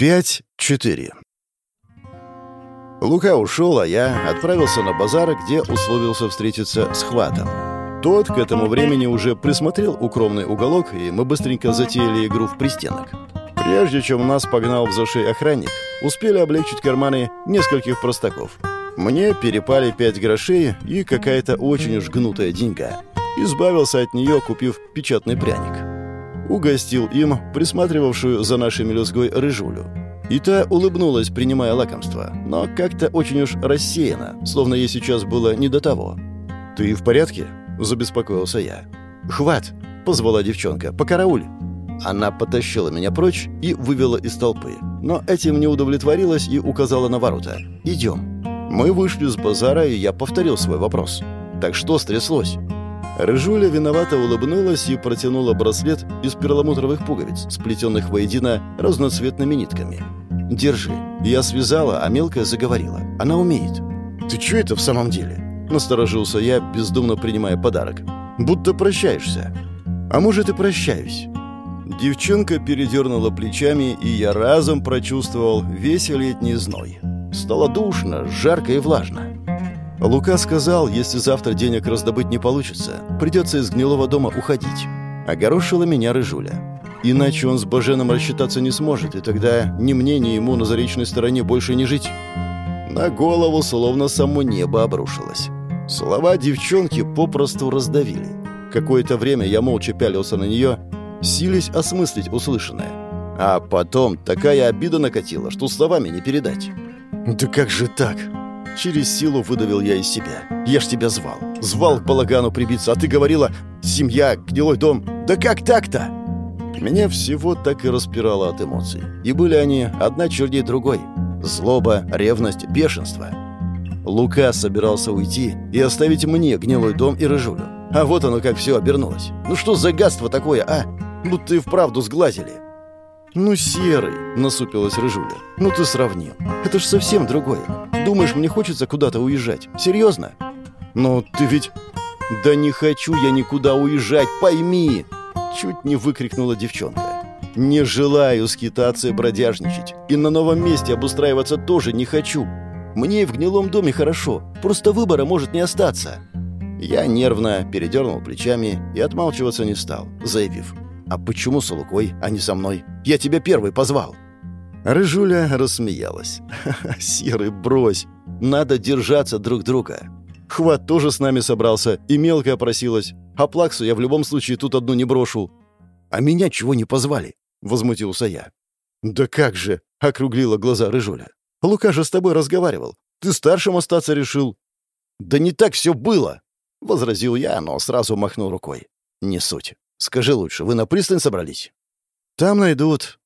5-4 Лука ушел, а я отправился на базар, где условился встретиться с Хватом. Тот к этому времени уже присмотрел укромный уголок, и мы быстренько затеяли игру в пристенок. Прежде чем нас погнал в зашей охранник, успели облегчить карманы нескольких простаков. Мне перепали пять грошей и какая-то очень уж гнутая деньга. Избавился от нее, купив печатный пряник. Угостил им присматривавшую за нашей мелюзгой рыжулю. И та улыбнулась, принимая лакомство, но как-то очень уж рассеяно, словно ей сейчас было не до того. «Ты в порядке?» – забеспокоился я. «Хват!» – позвала девчонка. «Покарауль!» Она потащила меня прочь и вывела из толпы. Но этим не удовлетворилась и указала на ворота. «Идем». Мы вышли с базара, и я повторил свой вопрос. «Так что стряслось?» Рыжуля виновато улыбнулась и протянула браслет из перламутровых пуговиц, сплетенных воедино разноцветными нитками. «Держи. Я связала, а мелкая заговорила. Она умеет». «Ты что это в самом деле?» Насторожился я, бездумно принимая подарок. «Будто прощаешься». «А может, и прощаюсь». Девчонка передернула плечами, и я разом прочувствовал весь летний зной. Стало душно, жарко и влажно. Лука сказал, если завтра денег раздобыть не получится, придется из гнилого дома уходить. Огорошила меня рыжуля. Иначе он с Баженом рассчитаться не сможет, и тогда ни мне, ни ему на заречной стороне больше не жить. На голову словно само небо обрушилось. Слова девчонки попросту раздавили. Какое-то время я молча пялился на нее, сились осмыслить услышанное. А потом такая обида накатила, что словами не передать. «Да как же так?» Через силу выдавил я из себя. «Я ж тебя звал. Звал к балагану прибиться, а ты говорила, семья, гнилой дом. Да как так-то?» Меня всего так и распирало от эмоций. И были они одна черней другой. Злоба, ревность, бешенство. Лука собирался уйти и оставить мне гнилой дом и рыжулю. А вот оно как все обернулось. Ну что за гадство такое, а? Будто и вправду сглазили. «Ну, серый», — насупилась рыжуля. «Ну ты сравнил. Это ж совсем другое. Думаешь, мне хочется куда-то уезжать? Серьезно?» «Но ты ведь...» «Да не хочу я никуда уезжать, пойми!» Чуть не выкрикнула девчонка. «Не желаю скитаться и бродяжничать. И на новом месте обустраиваться тоже не хочу. Мне и в гнилом доме хорошо. Просто выбора может не остаться». Я нервно передернул плечами и отмалчиваться не стал, заявив. «А почему с Лукой, а не со мной? Я тебя первый позвал». Рыжуля рассмеялась. «Серый, брось. Надо держаться друг друга. Хват тоже с нами собрался, и мелкая просилась. А Плаксу я в любом случае тут одну не брошу. А меня чего не позвали?» — возмутился я. «Да как же!» — округлила глаза Рыжуля. «Лука же с тобой разговаривал. Ты старшим остаться решил». «Да не так все было!» — возразил я, но сразу махнул рукой. «Не суть. Скажи лучше, вы на пристань собрались?» «Там найдут».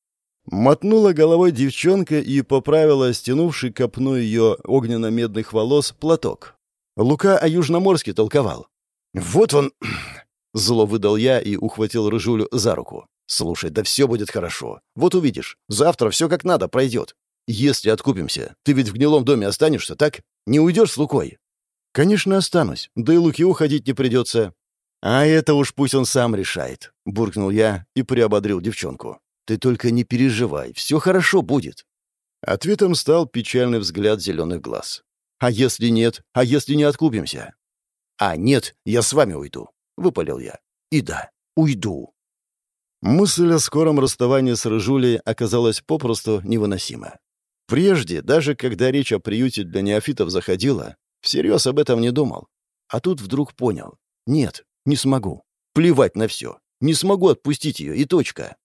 Мотнула головой девчонка и поправила стянувший копну ее огненно-медных волос платок. Лука о Южноморске толковал. «Вот он...» — зло выдал я и ухватил Рыжулю за руку. «Слушай, да все будет хорошо. Вот увидишь. Завтра все как надо пройдет. Если откупимся, ты ведь в гнилом доме останешься, так? Не уйдешь с Лукой?» «Конечно, останусь. Да и Луки уходить не придется. «А это уж пусть он сам решает», — буркнул я и приободрил девчонку. «Ты только не переживай, все хорошо будет». Ответом стал печальный взгляд зеленых глаз. «А если нет? А если не откупимся?» «А нет, я с вами уйду», — выпалил я. «И да, уйду». Мысль о скором расставании с Рыжулей оказалась попросту невыносима. Прежде, даже когда речь о приюте для неофитов заходила, всерьез об этом не думал. А тут вдруг понял. Нет, не смогу. Плевать на все. Не смогу отпустить ее, и точка.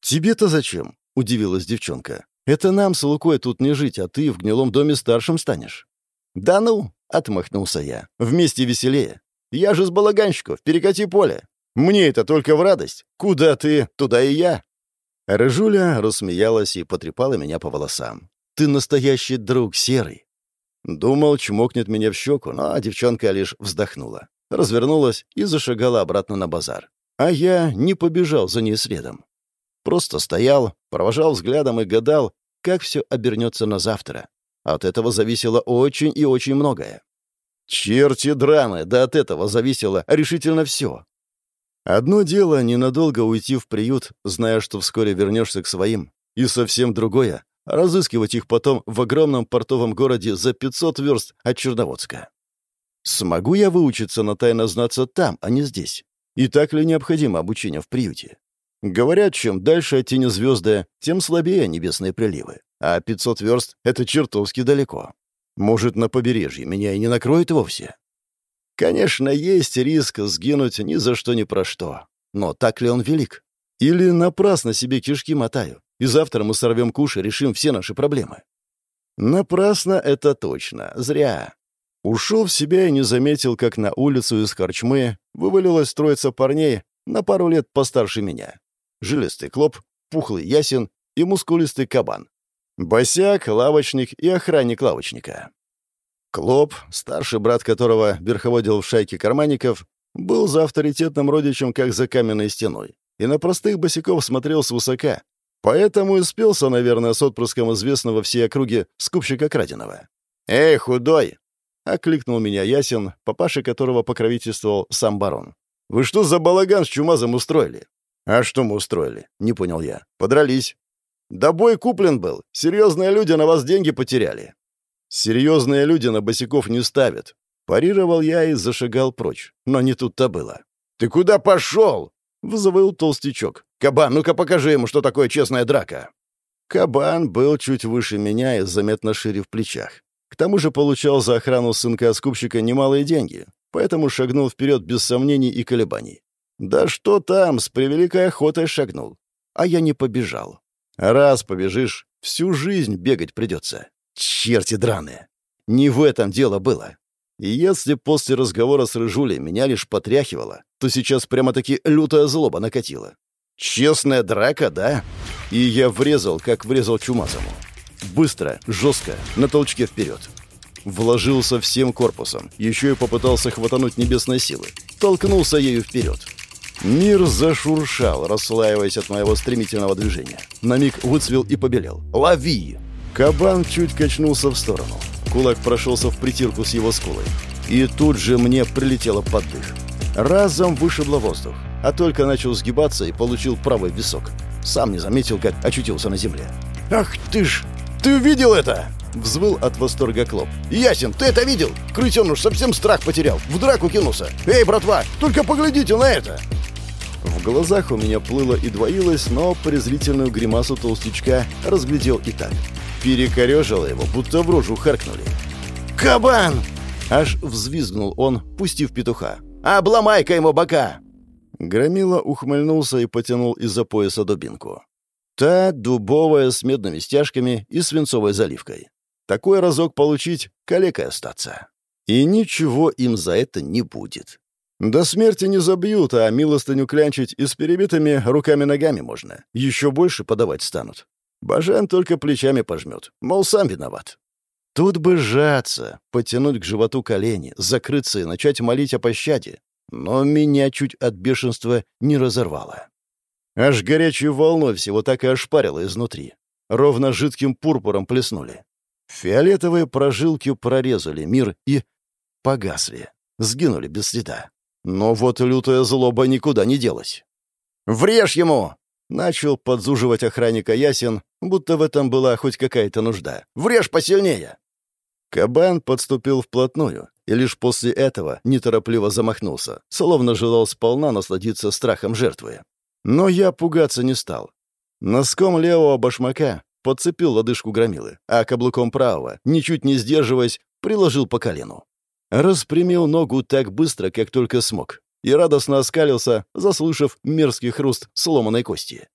«Тебе-то зачем?» — удивилась девчонка. «Это нам с Лукой тут не жить, а ты в гнилом доме старшим станешь». «Да ну!» — отмахнулся я. «Вместе веселее. Я же с балаганщиков, перекати поле. Мне это только в радость. Куда ты, туда и я». Рыжуля рассмеялась и потрепала меня по волосам. «Ты настоящий друг, Серый». Думал, чмокнет меня в щеку, но девчонка лишь вздохнула развернулась и зашагала обратно на базар. А я не побежал за ней следом. Просто стоял, провожал взглядом и гадал, как все обернется на завтра. От этого зависело очень и очень многое. Черти драны, да от этого зависело решительно все. Одно дело ненадолго уйти в приют, зная, что вскоре вернешься к своим, И совсем другое — разыскивать их потом в огромном портовом городе за 500 верст от Черноводска. Смогу я выучиться на тайно знаться там, а не здесь? И так ли необходимо обучение в приюте? Говорят, чем дальше от тени звезды, тем слабее небесные приливы. А 500 верст — это чертовски далеко. Может, на побережье меня и не накроет вовсе? Конечно, есть риск сгинуть ни за что ни про что. Но так ли он велик? Или напрасно себе кишки мотаю, и завтра мы сорвем куш и решим все наши проблемы? Напрасно это точно. Зря. Ушел в себя и не заметил, как на улицу из корчмы вывалилась троица парней на пару лет постарше меня. Жилистый клоп, пухлый ясен и мускулистый кабан. Босяк, лавочник и охранник лавочника. Клоп, старший брат которого верховодил в шайке карманников, был за авторитетным родичем как за каменной стеной, и на простых босиков смотрел свысока, поэтому и спелся, наверное, с отпрыском известного всей округе скупщика краденого. «Эй, худой!» — окликнул меня Ясен, папаша которого покровительствовал сам барон. «Вы что за балаган с чумазом устроили?» «А что мы устроили?» — не понял я. «Подрались». «Да бой куплен был. Серьезные люди на вас деньги потеряли». «Серьезные люди на босиков не ставят». Парировал я и зашагал прочь. Но не тут-то было. «Ты куда пошел?» — взвыл толстячок. «Кабан, ну-ка покажи ему, что такое честная драка». Кабан был чуть выше меня и заметно шире в плечах. Тому же получал за охрану сынка-скупщика немалые деньги, поэтому шагнул вперед без сомнений и колебаний. Да что там, с превеликой охотой шагнул. А я не побежал. Раз побежишь, всю жизнь бегать придется. Черти драные. Не в этом дело было. И если после разговора с Рыжулей меня лишь потряхивало, то сейчас прямо-таки лютая злоба накатила. Честная драка, да? И я врезал, как врезал Чумазому. Быстро, жестко, на толчке вперед. Вложился всем корпусом, еще и попытался хватануть небесной силы. Толкнулся ею вперед. Мир зашуршал, расслаиваясь от моего стремительного движения. На миг выцвел и побелел. «Лови!» Кабан чуть качнулся в сторону. Кулак прошелся в притирку с его скулой. И тут же мне прилетело под дых. Разом вышибло воздух, а только начал сгибаться и получил правый висок. Сам не заметил, как очутился на земле. «Ах ты ж! Ты видел это?» Взвыл от восторга Клоп. «Ясен, ты это видел? Крысеныш совсем страх потерял. В драку кинулся. Эй, братва, только поглядите на это!» В глазах у меня плыло и двоилось, но презрительную гримасу толстячка разглядел и так. Перекорежило его, будто в рожу харкнули. «Кабан!» Аж взвизгнул он, пустив петуха. «Обломай-ка ему бока!» Громила ухмыльнулся и потянул из-за пояса дубинку. Та дубовая с медными стяжками и свинцовой заливкой. Такой разок получить, калекой остаться. И ничего им за это не будет. До смерти не забьют, а милостыню клянчить и с перебитыми руками-ногами можно. Еще больше подавать станут. Бажен только плечами пожмет, мол, сам виноват. Тут бы сжаться, потянуть к животу колени, закрыться и начать молить о пощаде. Но меня чуть от бешенства не разорвало. Аж горячей волной всего так и ошпарило изнутри. Ровно жидким пурпуром плеснули. Фиолетовые прожилки прорезали мир и погасли, сгинули без следа. Но вот лютая злоба никуда не делась. «Врежь ему!» — начал подзуживать охранника Ясен, будто в этом была хоть какая-то нужда. «Врежь посильнее!» Кабан подступил вплотную, и лишь после этого неторопливо замахнулся, словно желал сполна насладиться страхом жертвы. Но я пугаться не стал. Носком левого башмака подцепил лодыжку громилы, а каблуком правого, ничуть не сдерживаясь, приложил по колену. Распрямил ногу так быстро, как только смог, и радостно оскалился, заслышав мерзкий хруст сломанной кости.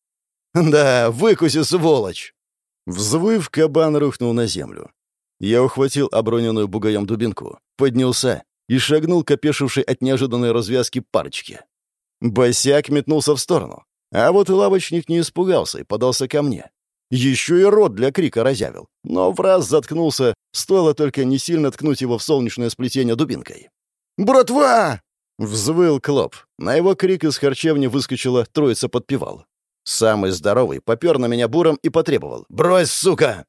«Да, выкуси, сволочь!» Взвыв, кабан рухнул на землю. Я ухватил оброненную бугаем дубинку, поднялся и шагнул к опешившей от неожиданной развязки парочке. Босяк метнулся в сторону, а вот и лавочник не испугался и подался ко мне. Еще и рот для крика разявил, но в раз заткнулся, стоило только не сильно ткнуть его в солнечное сплетение дубинкой. «Братва!» — взвыл Клоп. На его крик из харчевни выскочила троица подпевал. Самый здоровый попер на меня буром и потребовал. «Брось, сука!»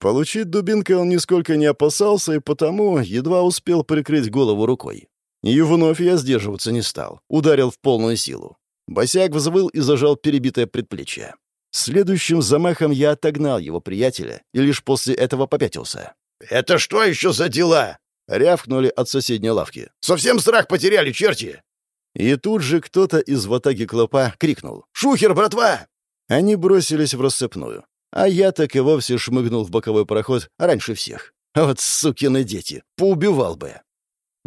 Получить дубинкой он нисколько не опасался и потому едва успел прикрыть голову рукой. И вновь я сдерживаться не стал. Ударил в полную силу. Босяк взвыл и зажал перебитое предплечье. Следующим замахом я отогнал его приятеля и лишь после этого попятился. «Это что еще за дела?» — рявкнули от соседней лавки. «Совсем страх потеряли, черти!» И тут же кто-то из ватаги клопа крикнул. «Шухер, братва!» Они бросились в рассыпную. А я так и вовсе шмыгнул в боковой проход раньше всех. Вот сукины дети, поубивал бы.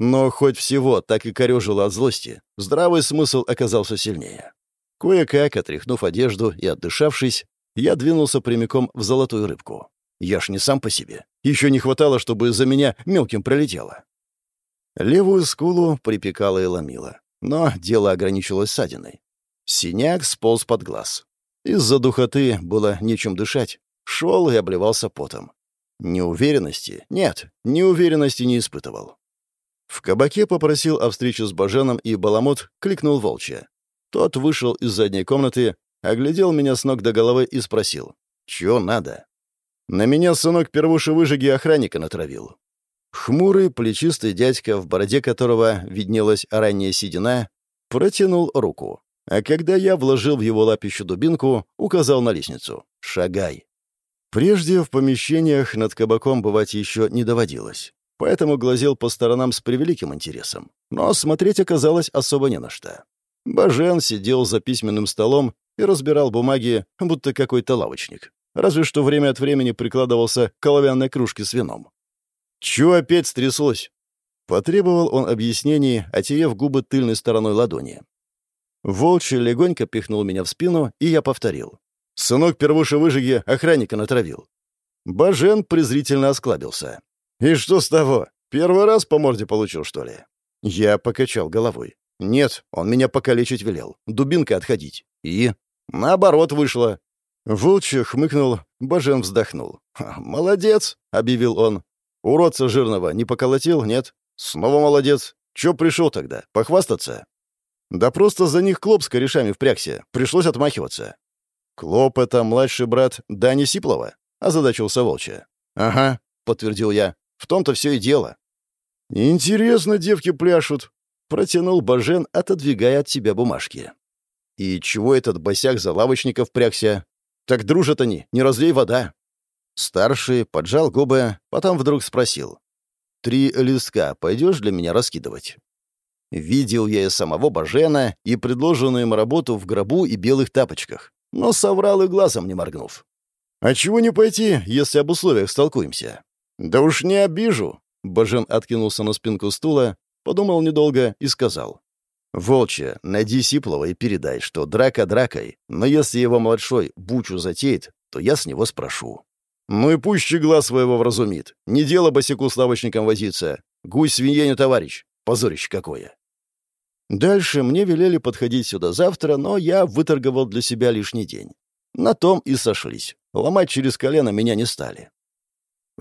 Но хоть всего так и корежило от злости, здравый смысл оказался сильнее. Кое-как, отряхнув одежду и отдышавшись, я двинулся прямиком в золотую рыбку. Я ж не сам по себе. Еще не хватало, чтобы за меня мелким пролетело. Левую скулу припекало и ломило. Но дело ограничилось ссадиной. Синяк сполз под глаз. Из-за духоты было нечем дышать. Шел и обливался потом. Неуверенности? Нет, неуверенности не испытывал. В кабаке попросил о встрече с Баженом, и Баламут кликнул волчья. Тот вышел из задней комнаты, оглядел меня с ног до головы и спросил. «Чё надо?» На меня сынок первуши выжиги охранника натравил. Хмурый, плечистый дядька, в бороде которого виднелась ранняя седина, протянул руку. А когда я вложил в его лапищу дубинку, указал на лестницу. «Шагай». Прежде в помещениях над кабаком бывать еще не доводилось, поэтому глазел по сторонам с превеликим интересом. Но смотреть оказалось особо не на что. Бажен сидел за письменным столом и разбирал бумаги, будто какой-то лавочник. Разве что время от времени прикладывался к оловянной кружке с вином. «Чё опять стряслось?» Потребовал он объяснений, отерев губы тыльной стороной ладони. Волчий легонько пихнул меня в спину, и я повторил. Сынок первуши выжиги охранника натравил. Бажен презрительно осклабился. «И что с того? Первый раз по морде получил, что ли?» Я покачал головой. «Нет, он меня покалечить велел. Дубинкой отходить. И...» «Наоборот вышло». Волчья хмыкнул, Бажен вздохнул. «Молодец», — объявил он. «Уродца жирного не поколотил, нет? Снова молодец. Чё пришел тогда? Похвастаться?» «Да просто за них Клоп с корешами впрягся. Пришлось отмахиваться. «Клоп — это младший брат Дани Сиплова?» — озадачился Волча. «Ага», — подтвердил я. «В том-то все и дело». «Интересно девки пляшут», — протянул Бажен, отодвигая от себя бумажки. «И чего этот босяк за лавочников прягся? Так дружат они, не разлей вода». Старший поджал губы, потом вдруг спросил. «Три листка пойдешь для меня раскидывать?» Видел я и самого Бажена, и предложенную им работу в гробу и белых тапочках но соврал и глазом не моргнув. «А чего не пойти, если об условиях столкуемся?» «Да уж не обижу!» Бажен откинулся на спинку стула, подумал недолго и сказал. «Волча, найди Сиплова и передай, что драка дракой, но если его младшой бучу затеет, то я с него спрошу». «Ну и пусть щегла своего вразумит. Не дело босику с лавочником возиться. Гусь свинье не товарищ. Позорище какое!» Дальше мне велели подходить сюда завтра, но я выторговал для себя лишний день. На том и сошлись. Ломать через колено меня не стали.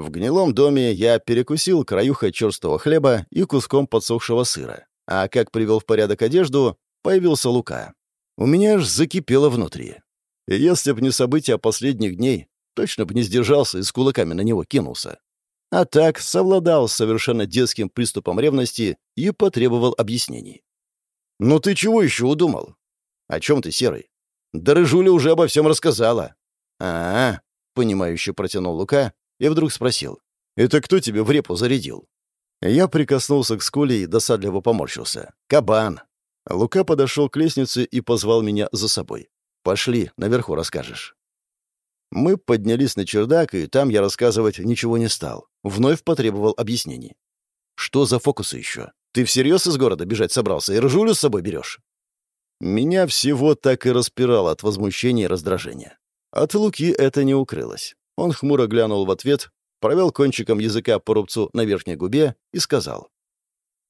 В гнилом доме я перекусил краюхой черстого хлеба и куском подсохшего сыра. А как привел в порядок одежду, появился Лука. У меня аж закипело внутри. И если б не события последних дней, точно бы не сдержался и с кулаками на него кинулся. А так совладал с совершенно детским приступом ревности и потребовал объяснений. «Ну ты чего еще удумал?» «О чем ты, Серый?» «Да Рыжуля уже обо всем рассказала». «А-а», — понимающе протянул Лука и вдруг спросил. «Это кто тебе в репу зарядил?» Я прикоснулся к скуле и досадливо поморщился. «Кабан!» Лука подошел к лестнице и позвал меня за собой. «Пошли, наверху расскажешь». Мы поднялись на чердак, и там я рассказывать ничего не стал. Вновь потребовал объяснений. «Что за фокусы еще? Ты всерьез из города бежать собрался и ржулю с собой берешь?» Меня всего так и распирало от возмущения и раздражения. От Луки это не укрылось. Он хмуро глянул в ответ, провел кончиком языка по рубцу на верхней губе и сказал.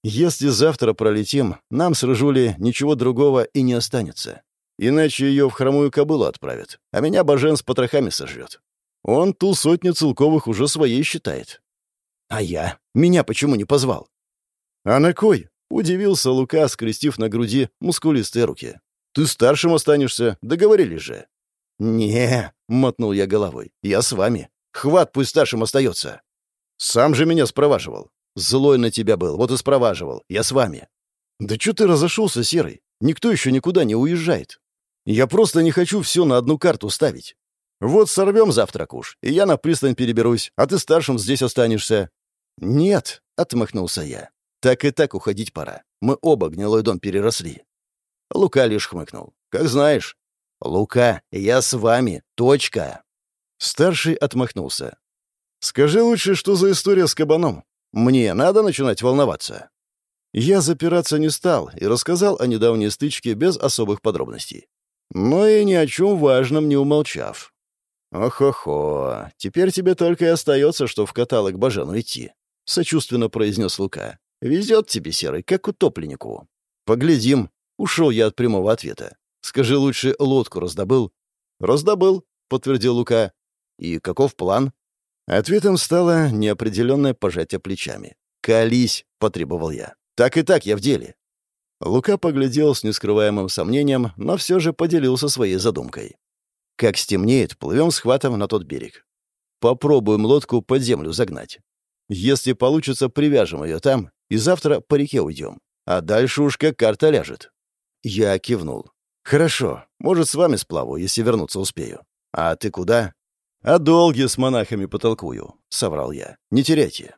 «Если завтра пролетим, нам с Рыжули ничего другого и не останется. Иначе ее в хромую кобылу отправят, а меня Бажен с потрохами сожрет. Он ту сотню целковых уже своей считает. А я? Меня почему не позвал? «А на кой?» — удивился Лука, скрестив на груди мускулистые руки. «Ты старшим останешься, договорились же». «Не», — мотнул я головой, — «я с вами. Хват пусть старшим остается». «Сам же меня спроваживал. Злой на тебя был, вот и спроваживал. Я с вами». «Да что ты разошелся, Серый? Никто еще никуда не уезжает». Я просто не хочу все на одну карту ставить. Вот сорвем завтра куш, и я на пристань переберусь, а ты старшим здесь останешься». «Нет», — отмахнулся я. «Так и так уходить пора. Мы оба гнилой дом переросли». Лука лишь хмыкнул. «Как знаешь». «Лука, я с вами. Точка». Старший отмахнулся. «Скажи лучше, что за история с кабаном? Мне надо начинать волноваться». Я запираться не стал и рассказал о недавней стычке без особых подробностей. Но и ни о чем важном не умолчав. «Ох-охо, теперь тебе только и остается, что в каталог Бажену идти», — сочувственно произнес Лука. «Везет тебе, Серый, как утопленнику». «Поглядим», — ушел я от прямого ответа. «Скажи лучше, лодку раздобыл?» «Раздобыл», — подтвердил Лука. «И каков план?» Ответом стало неопределенное пожатие плечами. «Колись», — потребовал я. «Так и так, я в деле». Лука поглядел с нескрываемым сомнением, но все же поделился своей задумкой. Как стемнеет, плывем с хватом на тот берег. Попробуем лодку под землю загнать. Если получится, привяжем ее там, и завтра по реке уйдем. А дальше уж как карта ляжет. Я кивнул. «Хорошо. Может, с вами сплаву, если вернуться успею. А ты куда?» «А долги с монахами потолкую», — соврал я. «Не теряйте».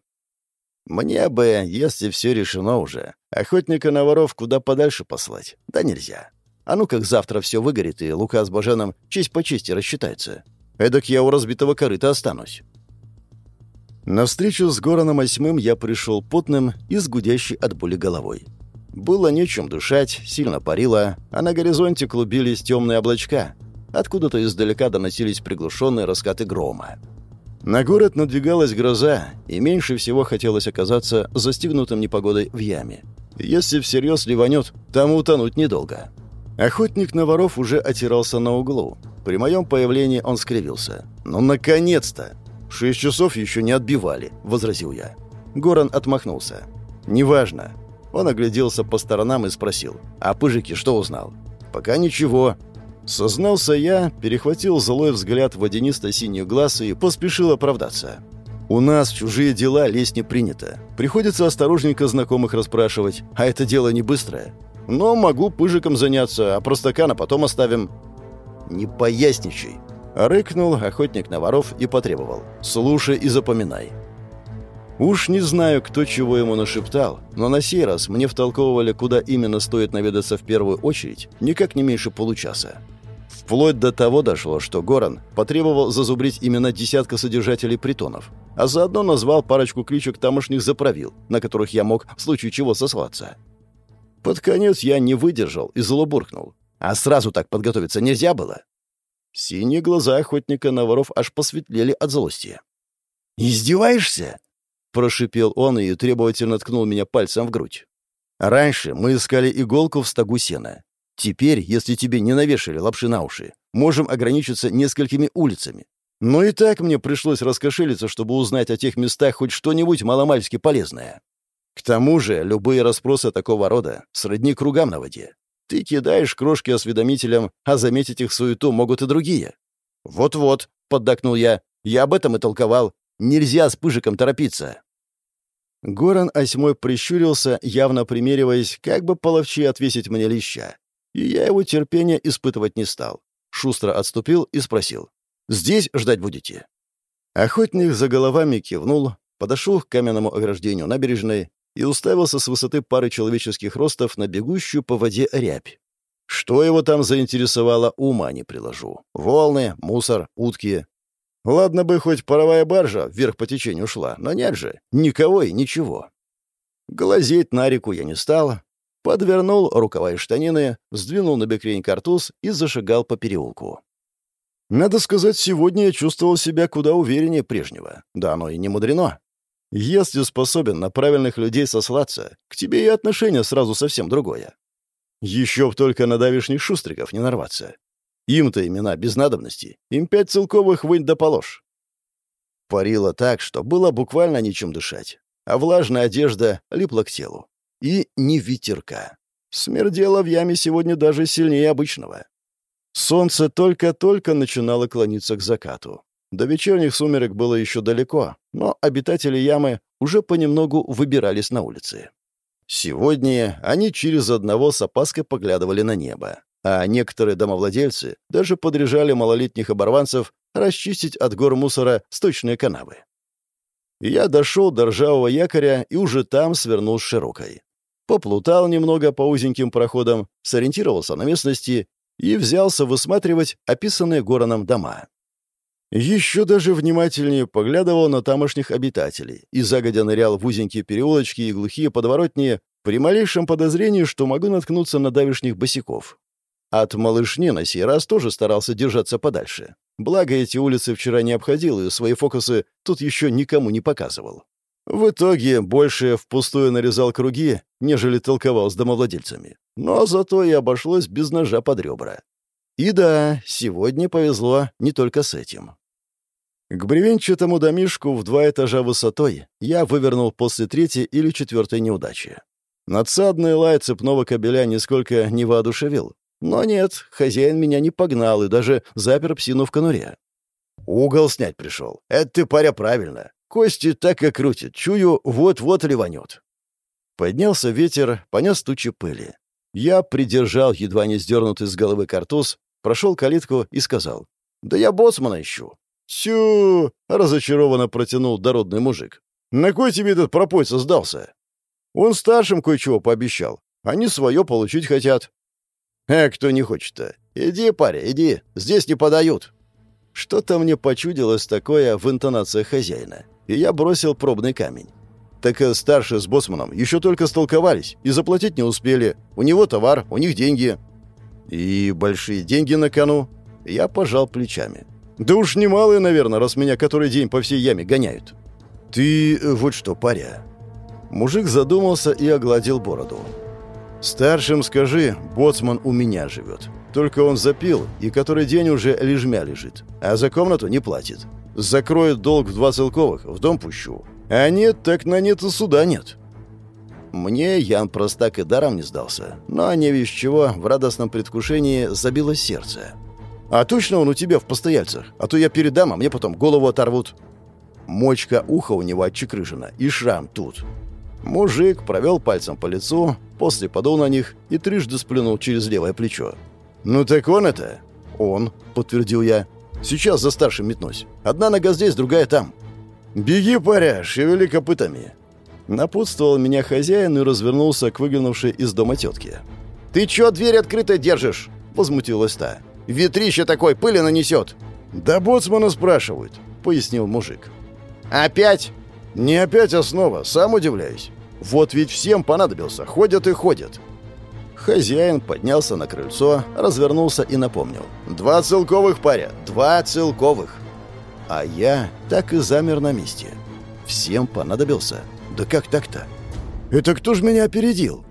«Мне бы, если все решено уже, охотника на воров куда подальше послать. Да нельзя. А ну как завтра все выгорит, и Лука с Баженом честь по чести рассчитается. Эдак я у разбитого корыта останусь. На встречу с Гораном Осьмым я пришел потным и с гудящей от боли головой. Было нечем дышать, сильно парило, а на горизонте клубились темные облачка. Откуда-то издалека доносились приглушенные раскаты грома. На город надвигалась гроза, и меньше всего хотелось оказаться застигнутым непогодой в яме. Если всерьез ливанет, там утонуть недолго. Охотник на воров уже отирался на углу. При моем появлении он скривился. «Ну, наконец-то! Шесть часов еще не отбивали», — возразил я. Горан отмахнулся. «Неважно». Он огляделся по сторонам и спросил. «А Пыжики что узнал?» «Пока ничего». Сознался я, перехватил злой взгляд водянисто-синий глаз и поспешил оправдаться. «У нас чужие дела лезть не принято. Приходится осторожненько знакомых расспрашивать, а это дело не быстрое. Но могу пыжиком заняться, а простакана потом оставим». «Не поясничай», — рыкнул охотник на воров и потребовал. «Слушай и запоминай». Уж не знаю, кто чего ему нашептал, но на сей раз мне втолковывали, куда именно стоит наведаться в первую очередь, никак не меньше получаса. Вплоть до того дошло, что Горан потребовал зазубрить имена десятка содержателей притонов, а заодно назвал парочку кличек тамошних заправил, на которых я мог в случае чего сослаться. Под конец я не выдержал и злобуркнул. А сразу так подготовиться нельзя было. Синие глаза охотника на воров аж посветлели от злости. «Издеваешься?» — прошипел он и требовательно ткнул меня пальцем в грудь. «Раньше мы искали иголку в стогу сена. Теперь, если тебе не навешали лапши на уши, можем ограничиться несколькими улицами. Но и так мне пришлось раскошелиться, чтобы узнать о тех местах хоть что-нибудь маломальски полезное. К тому же любые расспросы такого рода сродни кругам на воде. Ты кидаешь крошки осведомителям, а заметить их суету могут и другие. «Вот-вот», — поддакнул я, — «я об этом и толковал. Нельзя с пыжиком торопиться». Горан осьмой прищурился, явно примериваясь, как бы половче отвесить мне леща. И я его терпения испытывать не стал. Шустро отступил и спросил. «Здесь ждать будете?» Охотник за головами кивнул, подошел к каменному ограждению набережной и уставился с высоты пары человеческих ростов на бегущую по воде рябь. Что его там заинтересовало, ума не приложу. Волны, мусор, утки. Ладно бы хоть паровая баржа вверх по течению шла, но нет же, никого и ничего. Глазеть на реку я не стал. Подвернул рукава и штанины, сдвинул на бекрень картуз и зашагал по переулку. Надо сказать, сегодня я чувствовал себя куда увереннее прежнего. Да оно и не мудрено. Если способен на правильных людей сослаться, к тебе и отношение сразу совсем другое. Еще б только на давишних шустриков не нарваться. Им-то имена без надобности, им пять целковых вынь да положь. Парило так, что было буквально нечем дышать, а влажная одежда липла к телу. И ни ветерка. Смердело в яме сегодня даже сильнее обычного. Солнце только-только начинало клониться к закату. До вечерних сумерек было еще далеко, но обитатели ямы уже понемногу выбирались на улицы. Сегодня они через одного с опаской поглядывали на небо. А некоторые домовладельцы даже подряжали малолетних оборванцев расчистить от гор мусора сточные канавы. Я дошел до ржавого якоря и уже там свернул с широкой. Поплутал немного по узеньким проходам, сориентировался на местности и взялся высматривать описанные Гороном дома. Еще даже внимательнее поглядывал на тамошних обитателей и загодя нырял в узенькие переулочки и глухие подворотни при малейшем подозрении, что могу наткнуться на давишних босиков. От малышни на сей раз тоже старался держаться подальше. Благо, эти улицы вчера не обходил, и свои фокусы тут еще никому не показывал. В итоге больше впустую нарезал круги, нежели толковал с домовладельцами. Но зато и обошлось без ножа под ребра. И да, сегодня повезло не только с этим. К бревенчатому домишку в два этажа высотой я вывернул после третьей или четвертой неудачи. Надсадный лай цепного кабеля нисколько не воодушевил. Но нет, хозяин меня не погнал и даже запер псину в конуре. Угол снять пришел. Это ты, паря, правильно. Кости так и крутит. Чую, вот-вот ливанет. Поднялся ветер, понес тучи пыли. Я придержал едва не сдернутый с головы картуз, прошел калитку и сказал. «Да я боцмана ищу». «Тю!» — разочарованно протянул дородный мужик. «На кой тебе этот пропойца сдался?» «Он старшим кое-чего пообещал. Они свое получить хотят». «А кто не хочет-то? Иди, паря, иди. Здесь не подают». Что-то мне почудилось такое в интонациях хозяина, и я бросил пробный камень. Так э, старший с боссманом еще только столковались и заплатить не успели. У него товар, у них деньги. И большие деньги на кону. Я пожал плечами. Да уж немалые, наверное, раз меня который день по всей яме гоняют. Ты э, вот что, паря. Мужик задумался и огладил бороду. Старшим скажи, боцман у меня живет. Только он запил и который день уже лежмя лежит, а за комнату не платит. Закроет долг в два целковых, в дом пущу. А нет, так на нет и суда нет. Мне Ян простак и даром не сдался, но не весь чего в радостном предвкушении забилось сердце. «А точно он у тебя в постояльцах? А то я передам, а мне потом голову оторвут». Мочка уха у него отчекрыжена, и шрам тут. Мужик провел пальцем по лицу, после подул на них и трижды сплюнул через левое плечо. «Ну так он это?» «Он», — подтвердил я. «Сейчас за старшим метнусь. Одна нога здесь, другая там». «Беги, паря, шевели копытами». Напутствовал меня хозяин и развернулся к выглянувшей из дома тетке. «Ты чё дверь открытой держишь?» — возмутилась та. Ветрище такой пыли нанесет». «Да боцмана спрашивают», — пояснил мужик. «Опять?» «Не опять, а снова. Сам удивляюсь. Вот ведь всем понадобился. Ходят и ходят». Хозяин поднялся на крыльцо, развернулся и напомнил. «Два целковых, паря! Два целковых!» А я так и замер на месте. Всем понадобился. Да как так-то? «Это кто ж меня опередил?»